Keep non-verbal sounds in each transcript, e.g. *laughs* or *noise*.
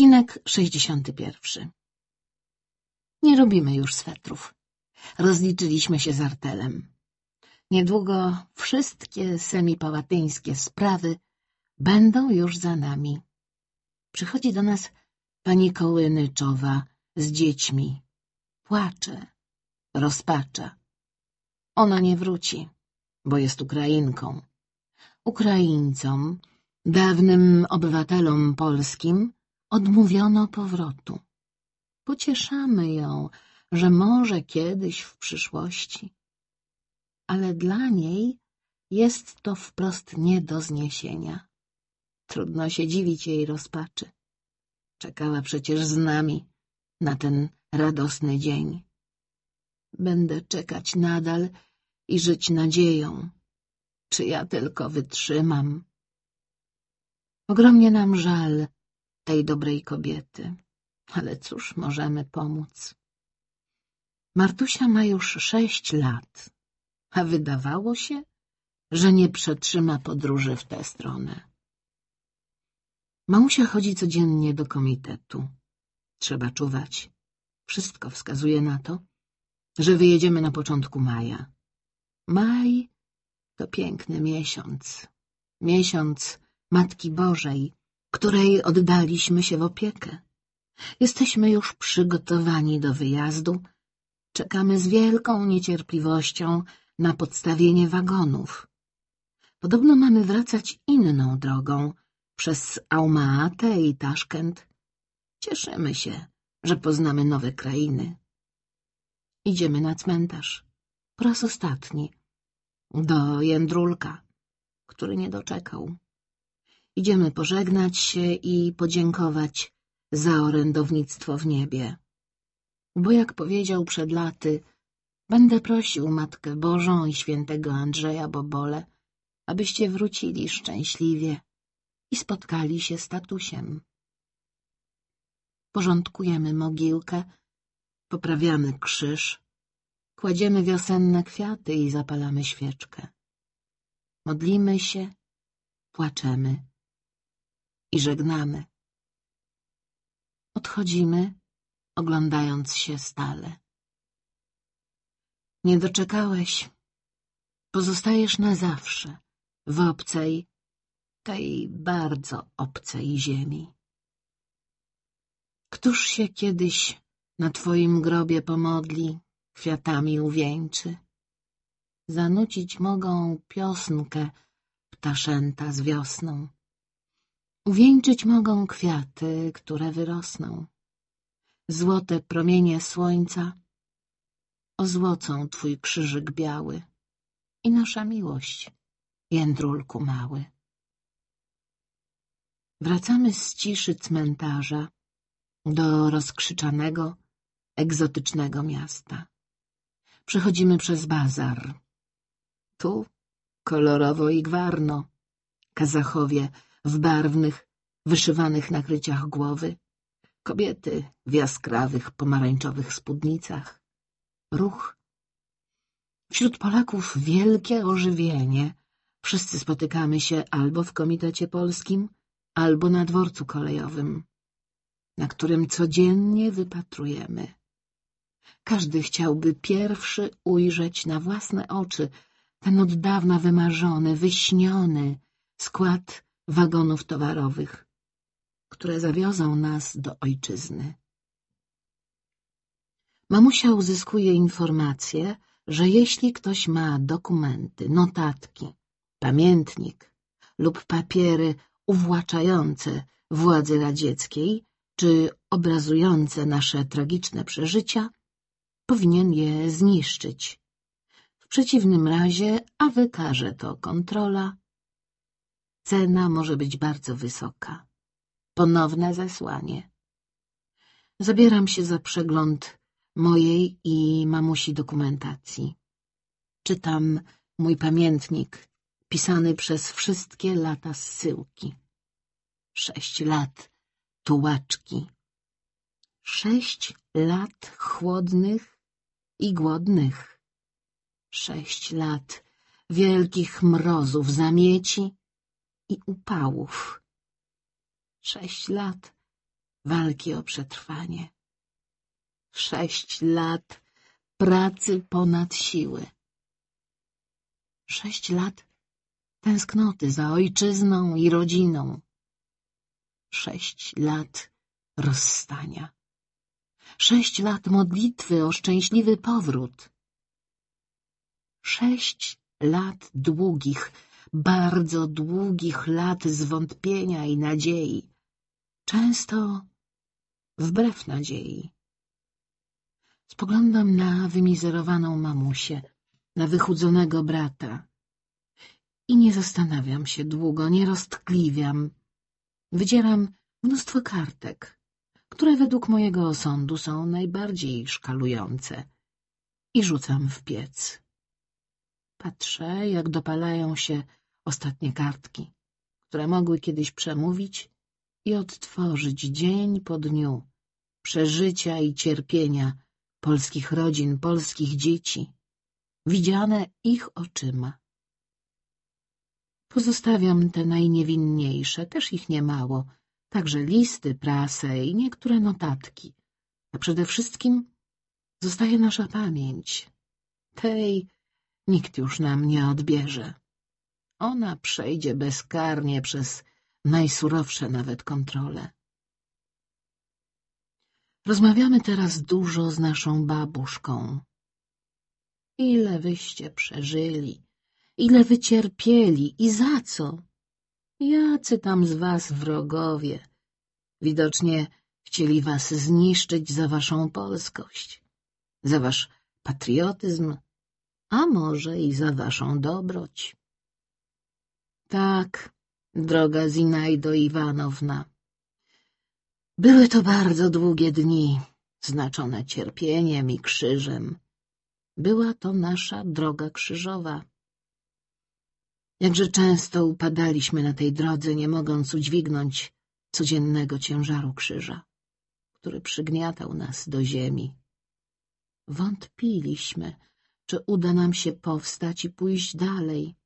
Odcinek 61 Nie robimy już swetrów. Rozliczyliśmy się z artelem. Niedługo wszystkie semipałatyńskie sprawy będą już za nami. Przychodzi do nas pani Kołynyczowa z dziećmi. Płacze, rozpacza. Ona nie wróci, bo jest Ukrainką. Ukraińcom, dawnym obywatelom polskim, odmówiono powrotu. Pocieszamy ją, że może kiedyś w przyszłości. Ale dla niej jest to wprost nie do zniesienia. Trudno się dziwić jej rozpaczy. Czekała przecież z nami na ten radosny dzień. Będę czekać nadal i żyć nadzieją. Czy ja tylko wytrzymam? Ogromnie nam żal tej dobrej kobiety, ale cóż możemy pomóc? Martusia ma już sześć lat, a wydawało się, że nie przetrzyma podróży w tę stronę. Mamusia chodzi codziennie do komitetu. Trzeba czuwać. Wszystko wskazuje na to, że wyjedziemy na początku maja. Maj to piękny miesiąc. Miesiąc Matki Bożej, której oddaliśmy się w opiekę. Jesteśmy już przygotowani do wyjazdu. Czekamy z wielką niecierpliwością na podstawienie wagonów. Podobno mamy wracać inną drogą, przez Aumaatę i Taszkent. Cieszymy się, że poznamy nowe krainy. Idziemy na cmentarz. Po raz ostatni. Do Jędrulka, który nie doczekał. Idziemy pożegnać się i podziękować za orędownictwo w niebie. Bo jak powiedział przed laty, będę prosił Matkę Bożą i świętego Andrzeja Bobole, abyście wrócili szczęśliwie i spotkali się z tatusiem. Porządkujemy mogiłkę, poprawiamy krzyż, kładziemy wiosenne kwiaty i zapalamy świeczkę. Modlimy się, płaczemy i żegnamy. Odchodzimy, oglądając się stale. Nie doczekałeś. Pozostajesz na zawsze w obcej, tej bardzo obcej ziemi. Któż się kiedyś na twoim grobie pomodli, kwiatami uwieńczy? Zanucić mogą piosnkę ptaszęta z wiosną. Uwieńczyć mogą kwiaty, które wyrosną. Złote promienie słońca ozłocą twój krzyżyk biały i nasza miłość, jędrulku mały. Wracamy z ciszy cmentarza do rozkrzyczanego, egzotycznego miasta. Przechodzimy przez bazar. Tu kolorowo i gwarno, kazachowie w barwnych, wyszywanych nakryciach głowy, kobiety w jaskrawych, pomarańczowych spódnicach. Ruch. Wśród Polaków wielkie ożywienie. Wszyscy spotykamy się albo w Komitecie Polskim, albo na dworcu kolejowym, na którym codziennie wypatrujemy. Każdy chciałby pierwszy ujrzeć na własne oczy ten od dawna wymarzony, wyśniony skład wagonów towarowych, które zawiozą nas do ojczyzny. Mamusia uzyskuje informację, że jeśli ktoś ma dokumenty, notatki, pamiętnik lub papiery uwłaczające władzy radzieckiej czy obrazujące nasze tragiczne przeżycia, powinien je zniszczyć. W przeciwnym razie, a wykaże to kontrola, Cena może być bardzo wysoka. Ponowne zesłanie. Zabieram się za przegląd mojej i mamusi dokumentacji. Czytam mój pamiętnik, pisany przez wszystkie lata zsyłki. Sześć lat tułaczki. Sześć lat chłodnych i głodnych. Sześć lat wielkich mrozów, zamieci i upałów. Sześć lat walki o przetrwanie. Sześć lat pracy ponad siły. Sześć lat tęsknoty za ojczyzną i rodziną. Sześć lat rozstania. Sześć lat modlitwy o szczęśliwy powrót. Sześć lat długich, bardzo długich lat zwątpienia i nadziei. Często wbrew nadziei. Spoglądam na wymizerowaną mamusię, na wychudzonego brata. I nie zastanawiam się długo, nie roztkliwiam. Wydzieram mnóstwo kartek, które według mojego osądu są najbardziej szkalujące i rzucam w piec. Patrzę, jak dopalają się ostatnie kartki, które mogły kiedyś przemówić i odtworzyć dzień po dniu przeżycia i cierpienia polskich rodzin, polskich dzieci, widziane ich oczyma. Pozostawiam te najniewinniejsze, też ich niemało, także listy, prasę i niektóre notatki, a przede wszystkim zostaje nasza pamięć. Tej nikt już nam nie odbierze. Ona przejdzie bezkarnie przez najsurowsze nawet kontrole. Rozmawiamy teraz dużo z naszą babuszką. Ile wyście przeżyli, ile wycierpieli i za co? Jacy tam z was wrogowie? Widocznie chcieli was zniszczyć za waszą polskość, za wasz patriotyzm, a może i za waszą dobroć. Tak, droga Zinajdo Iwanowna, były to bardzo długie dni, znaczone cierpieniem i krzyżem. Była to nasza droga krzyżowa. Jakże często upadaliśmy na tej drodze, nie mogąc udźwignąć codziennego ciężaru krzyża, który przygniatał nas do ziemi. Wątpiliśmy, czy uda nam się powstać i pójść dalej.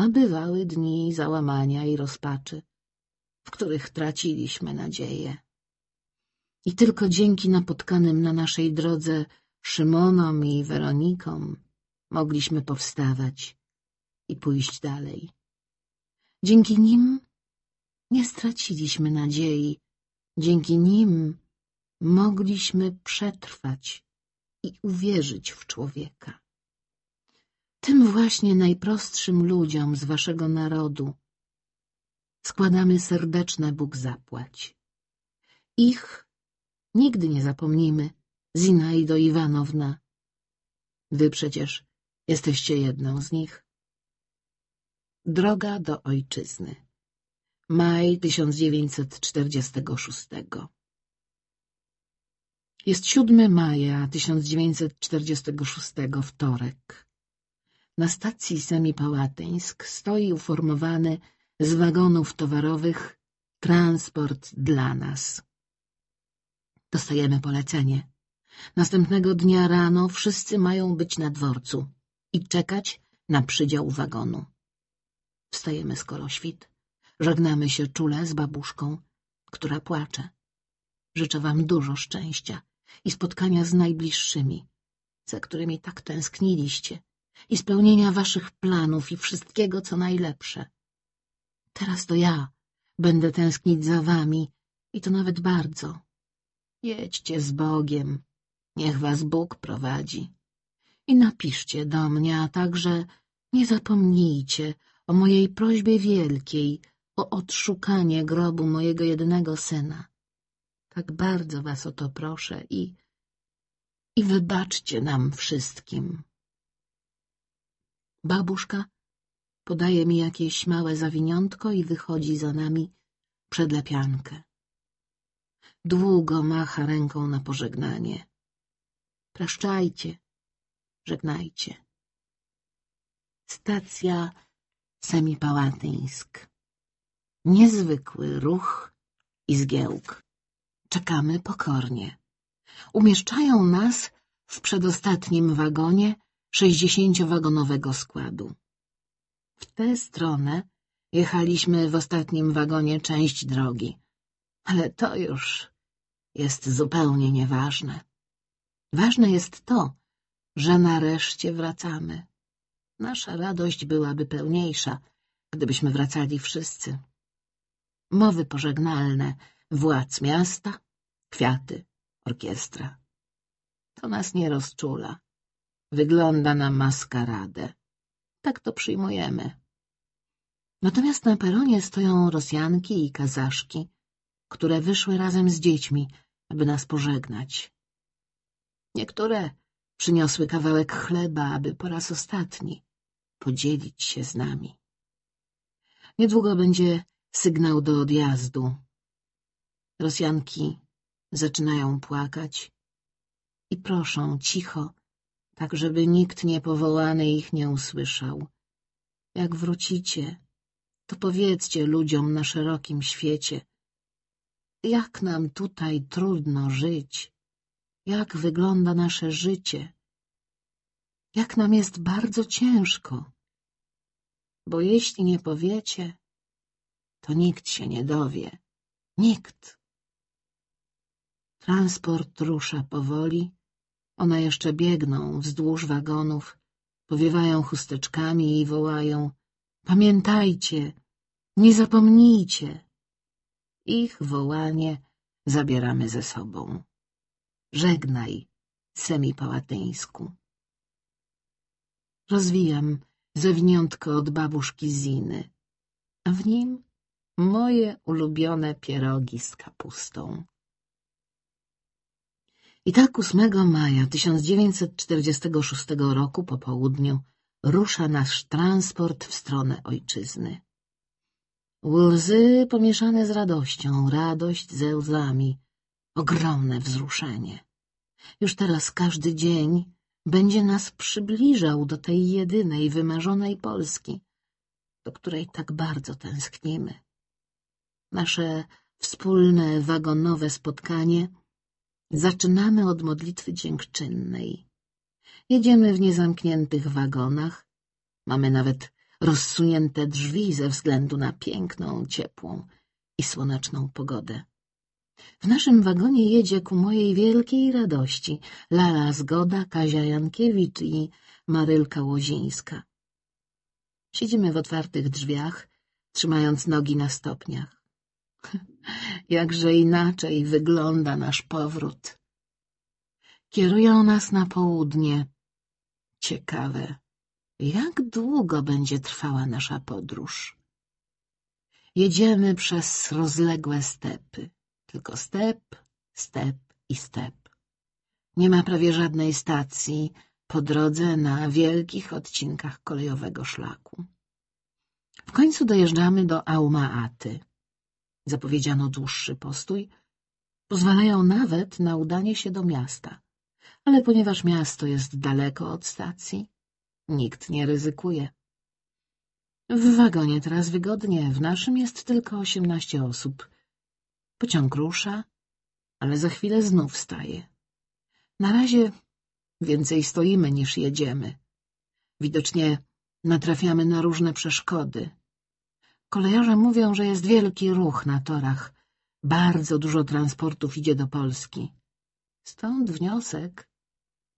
A bywały dni załamania i rozpaczy, w których traciliśmy nadzieję. I tylko dzięki napotkanym na naszej drodze Szymonom i Weronikom mogliśmy powstawać i pójść dalej. Dzięki nim nie straciliśmy nadziei, dzięki nim mogliśmy przetrwać i uwierzyć w człowieka. Tym właśnie najprostszym ludziom z waszego narodu składamy serdeczne Bóg zapłać. Ich nigdy nie zapomnimy, Zinaido Iwanowna. Wy przecież jesteście jedną z nich. Droga do ojczyzny. Maj 1946 Jest 7 maja 1946, wtorek. Na stacji Semipałatyńsk stoi uformowany z wagonów towarowych transport dla nas. Dostajemy polecenie. Następnego dnia rano wszyscy mają być na dworcu i czekać na przydział wagonu. Wstajemy skoro świt. Żegnamy się czule z babuszką, która płacze. Życzę wam dużo szczęścia i spotkania z najbliższymi, za którymi tak tęskniliście, i spełnienia waszych planów i wszystkiego, co najlepsze. Teraz to ja będę tęsknić za wami i to nawet bardzo. Jedźcie z Bogiem, niech was Bóg prowadzi. I napiszcie do mnie, a także nie zapomnijcie o mojej prośbie wielkiej o odszukanie grobu mojego jedynego syna. Tak bardzo was o to proszę i... i wybaczcie nam wszystkim. Babuszka podaje mi jakieś małe zawiniątko i wychodzi za nami przed lepiankę. Długo macha ręką na pożegnanie. Praszczajcie, żegnajcie. Stacja Semipałatyńsk. Niezwykły ruch i zgiełk. Czekamy pokornie. Umieszczają nas w przedostatnim wagonie sześćdziesięciowagonowego składu. W tę stronę jechaliśmy w ostatnim wagonie część drogi, Ale to już jest zupełnie nieważne. Ważne jest to, że nareszcie wracamy. Nasza radość byłaby pełniejsza, gdybyśmy wracali wszyscy. Mowy pożegnalne władz miasta, kwiaty, orkiestra. To nas nie rozczula. Wygląda na maskaradę. Tak to przyjmujemy. Natomiast na peronie stoją Rosjanki i Kazaszki, które wyszły razem z dziećmi, aby nas pożegnać. Niektóre przyniosły kawałek chleba, aby po raz ostatni podzielić się z nami. Niedługo będzie sygnał do odjazdu. Rosjanki zaczynają płakać i proszą cicho, tak żeby nikt niepowołany ich nie usłyszał. Jak wrócicie, to powiedzcie ludziom na szerokim świecie, jak nam tutaj trudno żyć, jak wygląda nasze życie, jak nam jest bardzo ciężko. Bo jeśli nie powiecie, to nikt się nie dowie. Nikt. Transport rusza powoli. One jeszcze biegną wzdłuż wagonów, powiewają chusteczkami i wołają — Pamiętajcie, nie zapomnijcie. Ich wołanie zabieramy ze sobą. Żegnaj, semipałatyńsku. Rozwijam zewniątko od babuszki Ziny, a w nim moje ulubione pierogi z kapustą. I tak 8 maja 1946 roku po południu rusza nasz transport w stronę ojczyzny. Łzy pomieszane z radością, radość ze łzami, ogromne wzruszenie. Już teraz każdy dzień będzie nas przybliżał do tej jedynej, wymarzonej Polski, do której tak bardzo tęsknimy. Nasze wspólne wagonowe spotkanie zaczynamy od modlitwy dziękczynnej. Jedziemy w niezamkniętych wagonach, mamy nawet rozsunięte drzwi ze względu na piękną, ciepłą i słoneczną pogodę. W naszym wagonie jedzie ku mojej wielkiej radości Lala Zgoda, Kazia Jankiewicz i Marylka Łozińska. Siedzimy w otwartych drzwiach, trzymając nogi na stopniach. *laughs* Jakże inaczej wygląda nasz powrót. Kierują nas na południe. Ciekawe, jak długo będzie trwała nasza podróż? Jedziemy przez rozległe stepy. Tylko step, step i step. Nie ma prawie żadnej stacji po drodze na wielkich odcinkach kolejowego szlaku. W końcu dojeżdżamy do Aumaaty. Zapowiedziano dłuższy postój. Pozwalają nawet na udanie się do miasta. Ale ponieważ miasto jest daleko od stacji, nikt nie ryzykuje. W wagonie teraz wygodnie, w naszym jest tylko osiemnaście osób. Pociąg rusza, ale za chwilę znów staje. Na razie więcej stoimy niż jedziemy. Widocznie natrafiamy na różne przeszkody. Kolejarze mówią, że jest wielki ruch na torach. Bardzo dużo transportów idzie do Polski. Stąd wniosek,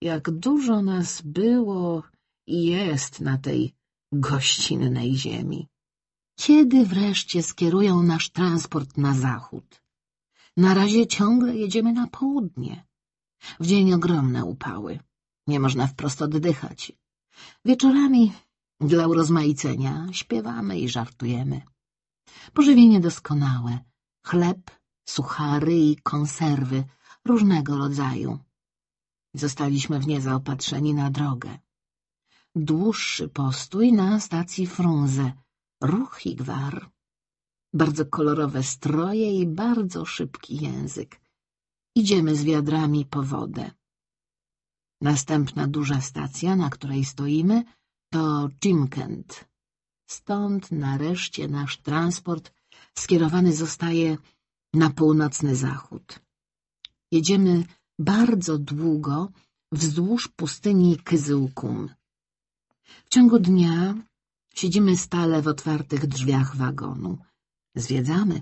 jak dużo nas było i jest na tej gościnnej ziemi. Kiedy wreszcie skierują nasz transport na zachód? Na razie ciągle jedziemy na południe. W dzień ogromne upały. Nie można wprost oddychać. Wieczorami, dla urozmaicenia, śpiewamy i żartujemy. Pożywienie doskonałe. Chleb, suchary i konserwy różnego rodzaju. Zostaliśmy w nie zaopatrzeni na drogę. Dłuższy postój na stacji Frunze, ruch i gwar bardzo kolorowe stroje i bardzo szybki język. Idziemy z wiadrami po wodę. Następna duża stacja, na której stoimy, to Chimkent. Stąd nareszcie nasz transport skierowany zostaje na północny zachód. Jedziemy bardzo długo wzdłuż pustyni Kyzyłkum. W ciągu dnia siedzimy stale w otwartych drzwiach wagonu. Zwiedzamy.